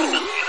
Army.